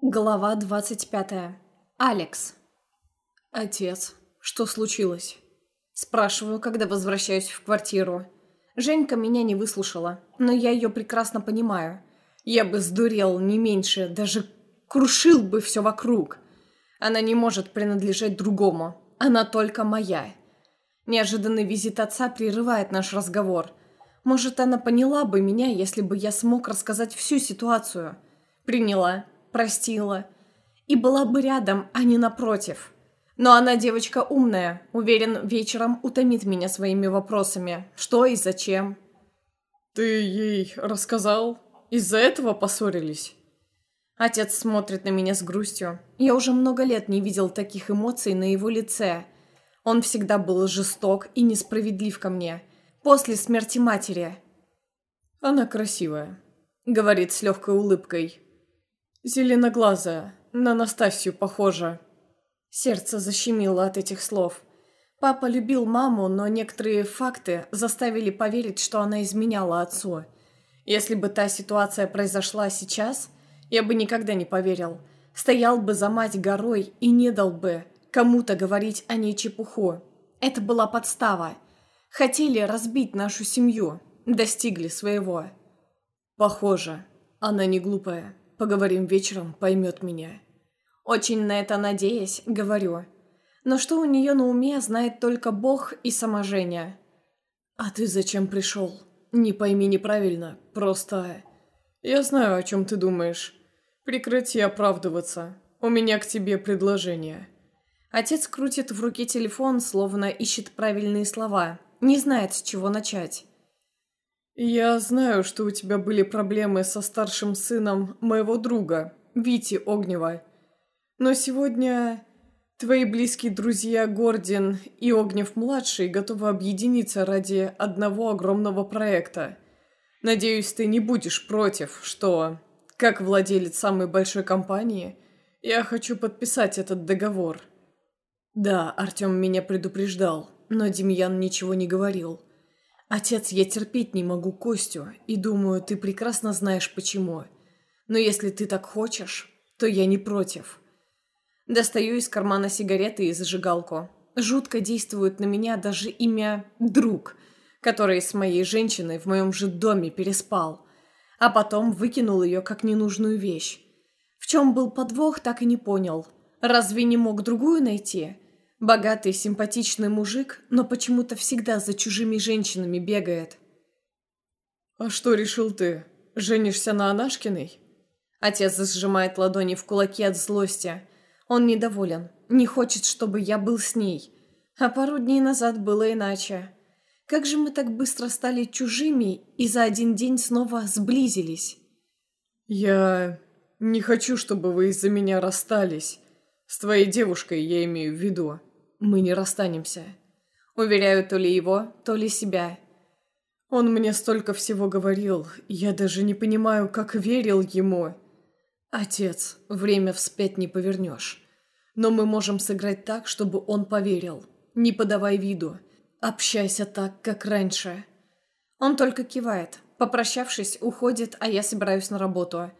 Глава 25. Алекс. «Отец, что случилось?» Спрашиваю, когда возвращаюсь в квартиру. Женька меня не выслушала, но я ее прекрасно понимаю. Я бы сдурел не меньше, даже крушил бы все вокруг. Она не может принадлежать другому. Она только моя. Неожиданный визит отца прерывает наш разговор. Может, она поняла бы меня, если бы я смог рассказать всю ситуацию. Приняла простила. И была бы рядом, а не напротив. Но она девочка умная, уверен, вечером утомит меня своими вопросами. Что и зачем. «Ты ей рассказал? Из-за этого поссорились?» Отец смотрит на меня с грустью. Я уже много лет не видел таких эмоций на его лице. Он всегда был жесток и несправедлив ко мне. После смерти матери. «Она красивая», — говорит с легкой улыбкой. Зеленоглазая, на Настасью похожа. Сердце защемило от этих слов. Папа любил маму, но некоторые факты заставили поверить, что она изменяла отцу. Если бы та ситуация произошла сейчас, я бы никогда не поверил. Стоял бы за мать горой и не дал бы кому-то говорить о ней чепуху. Это была подстава. Хотели разбить нашу семью. Достигли своего. Похоже, она не глупая. Поговорим вечером, поймет меня. Очень на это надеясь, говорю. Но что у нее на уме, знает только Бог и сама Женя. А ты зачем пришел? Не пойми неправильно, просто... Я знаю, о чем ты думаешь. Прекрати оправдываться. У меня к тебе предложение. Отец крутит в руке телефон, словно ищет правильные слова. Не знает, с чего начать. «Я знаю, что у тебя были проблемы со старшим сыном моего друга, Вити Огнева. Но сегодня твои близкие друзья Гордин и Огнев-младший готовы объединиться ради одного огромного проекта. Надеюсь, ты не будешь против, что, как владелец самой большой компании, я хочу подписать этот договор». Да, Артем меня предупреждал, но Демьян ничего не говорил. «Отец, я терпеть не могу Костю, и думаю, ты прекрасно знаешь почему. Но если ты так хочешь, то я не против». Достаю из кармана сигареты и зажигалку. Жутко действует на меня даже имя «друг», который с моей женщиной в моем же доме переспал, а потом выкинул ее как ненужную вещь. В чем был подвох, так и не понял. Разве не мог другую найти?» Богатый, симпатичный мужик, но почему-то всегда за чужими женщинами бегает. «А что решил ты? Женишься на Анашкиной?» Отец сжимает ладони в кулаки от злости. Он недоволен, не хочет, чтобы я был с ней. А пару дней назад было иначе. Как же мы так быстро стали чужими и за один день снова сблизились? «Я не хочу, чтобы вы из-за меня расстались. С твоей девушкой я имею в виду». Мы не расстанемся. Уверяю то ли его, то ли себя. Он мне столько всего говорил, я даже не понимаю, как верил ему. Отец, время вспять не повернешь. Но мы можем сыграть так, чтобы он поверил. Не подавай виду. Общайся так, как раньше. Он только кивает. Попрощавшись, уходит, а я собираюсь на работу.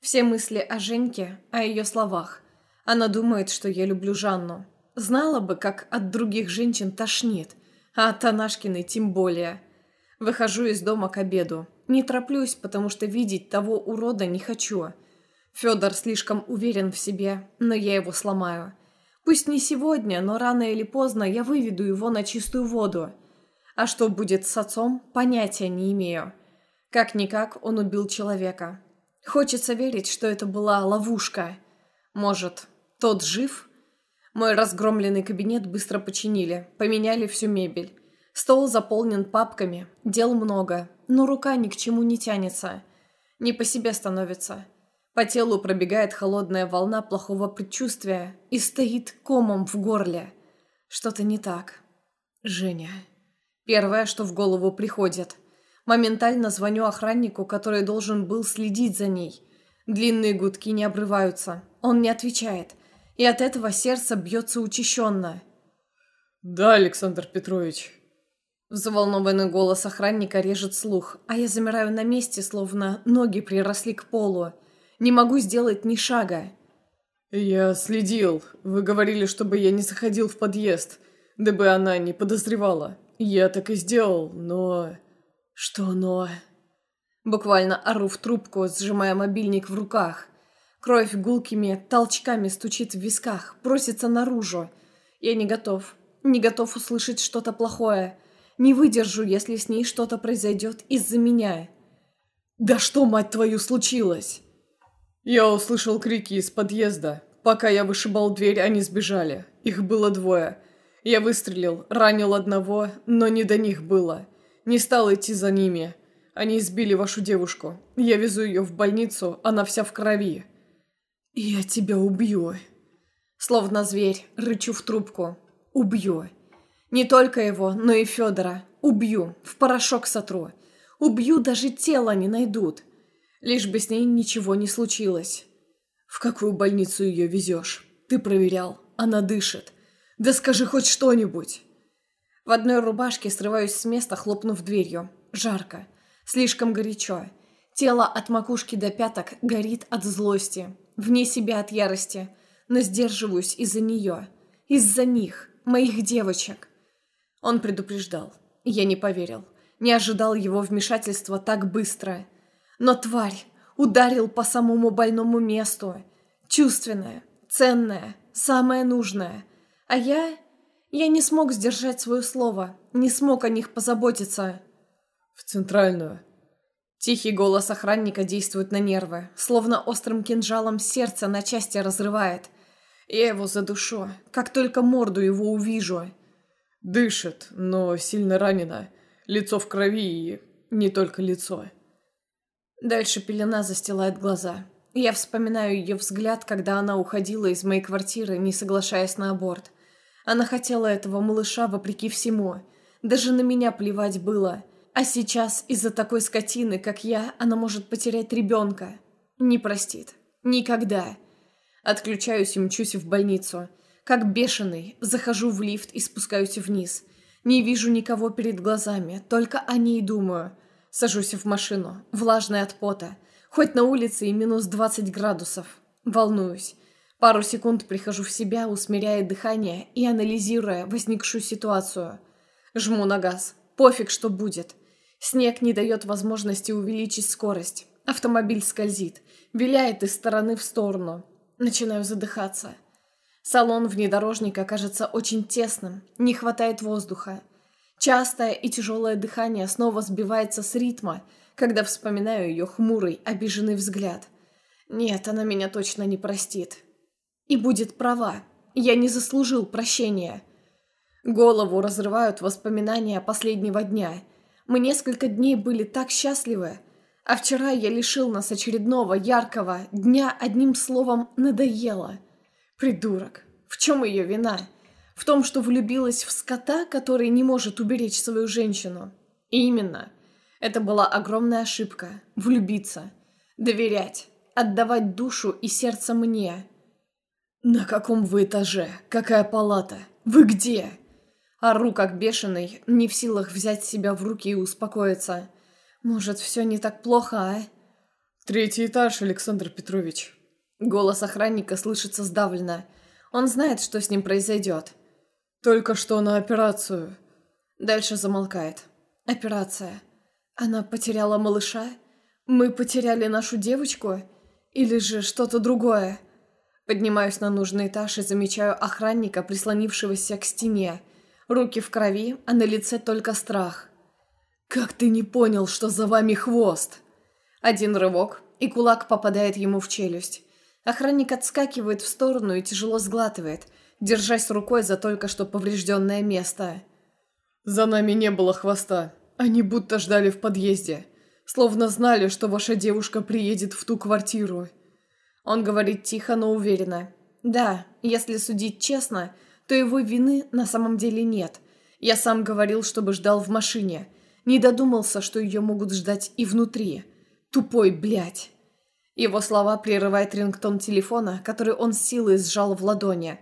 Все мысли о Женьке, о ее словах. Она думает, что я люблю Жанну. Знала бы, как от других женщин тошнит, а от Танашкиной тем более. Выхожу из дома к обеду. Не тороплюсь, потому что видеть того урода не хочу. Федор слишком уверен в себе, но я его сломаю. Пусть не сегодня, но рано или поздно я выведу его на чистую воду. А что будет с отцом, понятия не имею. Как-никак он убил человека. Хочется верить, что это была ловушка. Может, тот жив?» Мой разгромленный кабинет быстро починили, поменяли всю мебель. Стол заполнен папками, дел много, но рука ни к чему не тянется. Не по себе становится. По телу пробегает холодная волна плохого предчувствия и стоит комом в горле. Что-то не так. Женя. Первое, что в голову приходит. Моментально звоню охраннику, который должен был следить за ней. Длинные гудки не обрываются. Он не отвечает и от этого сердце бьется учащенно. «Да, Александр Петрович». Взволнованный голос охранника режет слух, а я замираю на месте, словно ноги приросли к полу. Не могу сделать ни шага. «Я следил. Вы говорили, чтобы я не заходил в подъезд, дабы она не подозревала. Я так и сделал, но...» «Что но?» Буквально ору в трубку, сжимая мобильник в руках. Кровь гулкими толчками стучит в висках, просится наружу. Я не готов. Не готов услышать что-то плохое. Не выдержу, если с ней что-то произойдет из-за меня. «Да что, мать твою, случилось?» Я услышал крики из подъезда. Пока я вышибал дверь, они сбежали. Их было двое. Я выстрелил, ранил одного, но не до них было. Не стал идти за ними. Они избили вашу девушку. Я везу ее в больницу, она вся в крови. «Я тебя убью!» Словно зверь, рычу в трубку. «Убью!» Не только его, но и Федора. Убью, в порошок сотру. Убью, даже тело не найдут. Лишь бы с ней ничего не случилось. В какую больницу ее везешь? Ты проверял. Она дышит. Да скажи хоть что-нибудь. В одной рубашке срываюсь с места, хлопнув дверью. Жарко. Слишком горячо. Тело от макушки до пяток горит от злости. Вне себя от ярости. Но сдерживаюсь из-за нее. Из-за них. Моих девочек. Он предупреждал. Я не поверил. Не ожидал его вмешательства так быстро. Но тварь ударил по самому больному месту. Чувственное, ценное, самое нужное. А я... Я не смог сдержать свое слово. Не смог о них позаботиться. «В центральную». Тихий голос охранника действует на нервы, словно острым кинжалом сердце на части разрывает. Я его задушу, как только морду его увижу. Дышит, но сильно ранена. Лицо в крови и не только лицо. Дальше пелена застилает глаза. Я вспоминаю ее взгляд, когда она уходила из моей квартиры, не соглашаясь на аборт. Она хотела этого малыша вопреки всему. Даже на меня плевать было. А сейчас из-за такой скотины, как я, она может потерять ребенка. Не простит. Никогда. Отключаюсь и мчусь в больницу. Как бешеный, захожу в лифт и спускаюсь вниз. Не вижу никого перед глазами, только о ней думаю. Сажусь в машину, влажная от пота. Хоть на улице и минус 20 градусов. Волнуюсь. Пару секунд прихожу в себя, усмиряя дыхание и анализируя возникшую ситуацию. Жму на газ. Пофиг, что будет. Снег не дает возможности увеличить скорость. Автомобиль скользит, виляет из стороны в сторону. Начинаю задыхаться. Салон внедорожника кажется очень тесным, не хватает воздуха. Частое и тяжелое дыхание снова сбивается с ритма, когда вспоминаю ее хмурый, обиженный взгляд. Нет, она меня точно не простит. И будет права. Я не заслужил прощения. Голову разрывают воспоминания последнего дня. Мы несколько дней были так счастливы, а вчера я лишил нас очередного яркого дня одним словом «надоело». Придурок. В чем ее вина? В том, что влюбилась в скота, который не может уберечь свою женщину. И именно. Это была огромная ошибка. Влюбиться. Доверять. Отдавать душу и сердце мне. «На каком вы этаже? Какая палата? Вы где?» Ору как бешеный, не в силах взять себя в руки и успокоиться. «Может, все не так плохо, а?» «Третий этаж, Александр Петрович», Голос охранника слышится сдавленно. Он знает, что с ним произойдет. «Только что на операцию». Дальше замолкает. «Операция. Она потеряла малыша? Мы потеряли нашу девочку? Или же что-то другое?» Поднимаюсь на нужный этаж и замечаю охранника, прислонившегося к стене. Руки в крови, а на лице только страх. «Как ты не понял, что за вами хвост?» Один рывок, и кулак попадает ему в челюсть. Охранник отскакивает в сторону и тяжело сглатывает, держась рукой за только что поврежденное место. «За нами не было хвоста. Они будто ждали в подъезде. Словно знали, что ваша девушка приедет в ту квартиру». Он говорит тихо, но уверенно. «Да, если судить честно, то его вины на самом деле нет. Я сам говорил, чтобы ждал в машине. Не додумался, что ее могут ждать и внутри. Тупой, блядь». Его слова прерывает рингтон телефона, который он силой сжал в ладони.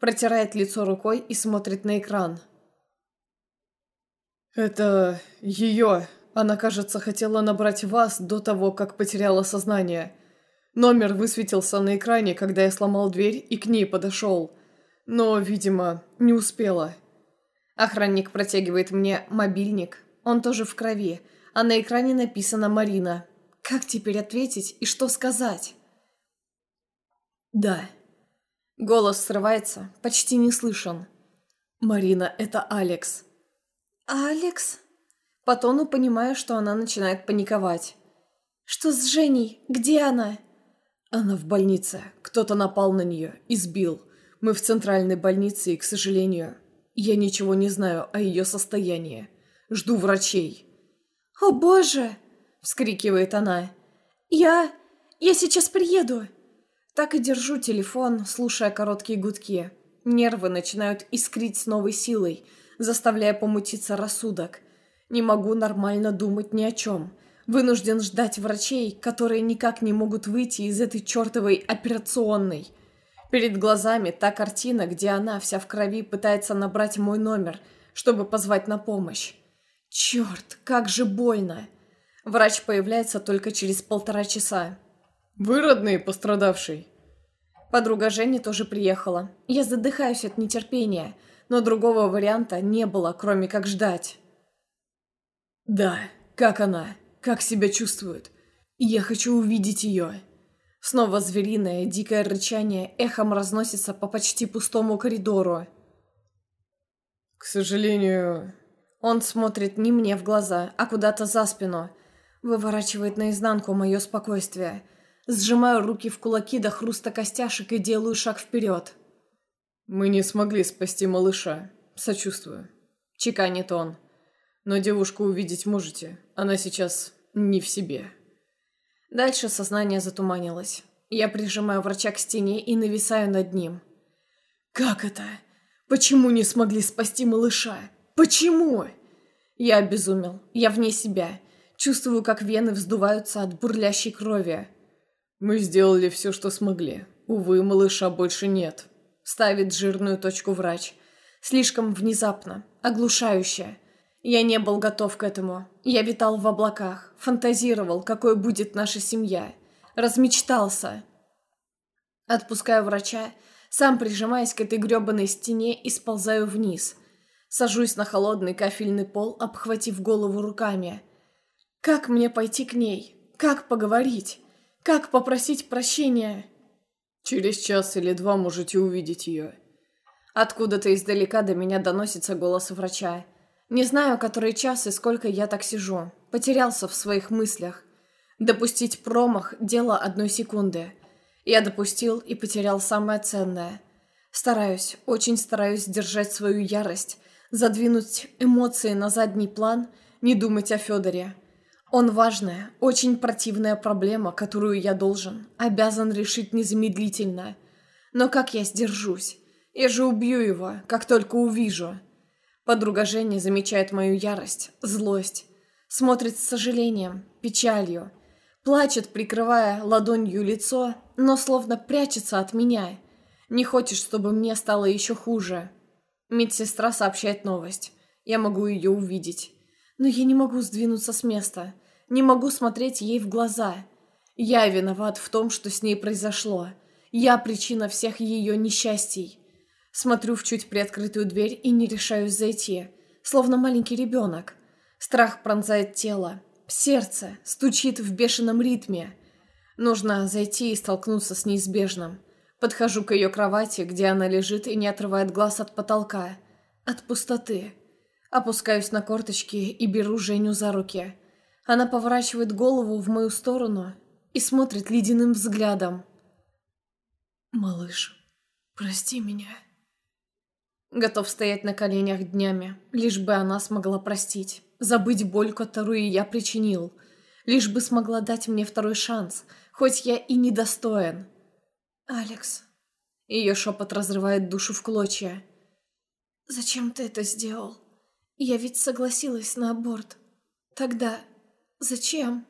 Протирает лицо рукой и смотрит на экран. «Это ее. Она, кажется, хотела набрать вас до того, как потеряла сознание. Номер высветился на экране, когда я сломал дверь и к ней подошел. Но, видимо, не успела. Охранник протягивает мне мобильник. Он тоже в крови, а на экране написано «Марина». Как теперь ответить и что сказать? «Да». Голос срывается, почти не слышен. «Марина, это Алекс». «Алекс?» По тону понимаю, что она начинает паниковать. «Что с Женей? Где она?» Она в больнице. Кто-то напал на нее, избил. Мы в центральной больнице и, к сожалению, я ничего не знаю о ее состоянии. Жду врачей. «О боже!» – вскрикивает она. «Я... я сейчас приеду!» Так и держу телефон, слушая короткие гудки. Нервы начинают искрить с новой силой, заставляя помутиться рассудок. Не могу нормально думать ни о чем. Вынужден ждать врачей, которые никак не могут выйти из этой чертовой операционной. Перед глазами та картина, где она вся в крови пытается набрать мой номер, чтобы позвать на помощь. Черт, как же больно. Врач появляется только через полтора часа. «Вы родные пострадавший?» Подруга Жени тоже приехала. Я задыхаюсь от нетерпения, но другого варианта не было, кроме как ждать. «Да, как она?» Как себя чувствует? Я хочу увидеть ее. Снова звериное, дикое рычание эхом разносится по почти пустому коридору. К сожалению... Он смотрит не мне в глаза, а куда-то за спину. Выворачивает наизнанку мое спокойствие. Сжимаю руки в кулаки до хруста костяшек и делаю шаг вперед. «Мы не смогли спасти малыша. Сочувствую», — чеканит он. Но девушку увидеть можете. Она сейчас не в себе. Дальше сознание затуманилось. Я прижимаю врача к стене и нависаю над ним. «Как это? Почему не смогли спасти малыша? Почему?» Я обезумел. Я вне себя. Чувствую, как вены вздуваются от бурлящей крови. «Мы сделали все, что смогли. Увы, малыша больше нет», — ставит жирную точку врач. Слишком внезапно, оглушающе. Я не был готов к этому. Я витал в облаках, фантазировал, какой будет наша семья. Размечтался. Отпускаю врача, сам прижимаясь к этой грёбаной стене и сползаю вниз. Сажусь на холодный кафельный пол, обхватив голову руками. Как мне пойти к ней? Как поговорить? Как попросить прощения? Через час или два можете увидеть ее. Откуда-то издалека до меня доносится голос врача. Не знаю, который час и сколько я так сижу. Потерялся в своих мыслях. Допустить промах – дело одной секунды. Я допустил и потерял самое ценное. Стараюсь, очень стараюсь держать свою ярость, задвинуть эмоции на задний план, не думать о Федоре. Он важная, очень противная проблема, которую я должен, обязан решить незамедлительно. Но как я сдержусь? Я же убью его, как только увижу. Подруга Жени замечает мою ярость, злость, смотрит с сожалением, печалью, плачет, прикрывая ладонью лицо, но словно прячется от меня. Не хочет, чтобы мне стало еще хуже. Медсестра сообщает новость. Я могу ее увидеть. Но я не могу сдвинуться с места. Не могу смотреть ей в глаза. Я виноват в том, что с ней произошло. Я причина всех ее несчастий. Смотрю в чуть приоткрытую дверь и не решаюсь зайти, словно маленький ребенок. Страх пронзает тело. Сердце стучит в бешеном ритме. Нужно зайти и столкнуться с неизбежным. Подхожу к ее кровати, где она лежит и не отрывает глаз от потолка. От пустоты. Опускаюсь на корточки и беру Женю за руки. Она поворачивает голову в мою сторону и смотрит ледяным взглядом. «Малыш, прости меня». Готов стоять на коленях днями, лишь бы она смогла простить, забыть боль, которую я причинил, лишь бы смогла дать мне второй шанс, хоть я и недостоин. «Алекс...» Ее шепот разрывает душу в клочья. «Зачем ты это сделал? Я ведь согласилась на аборт. Тогда... Зачем?»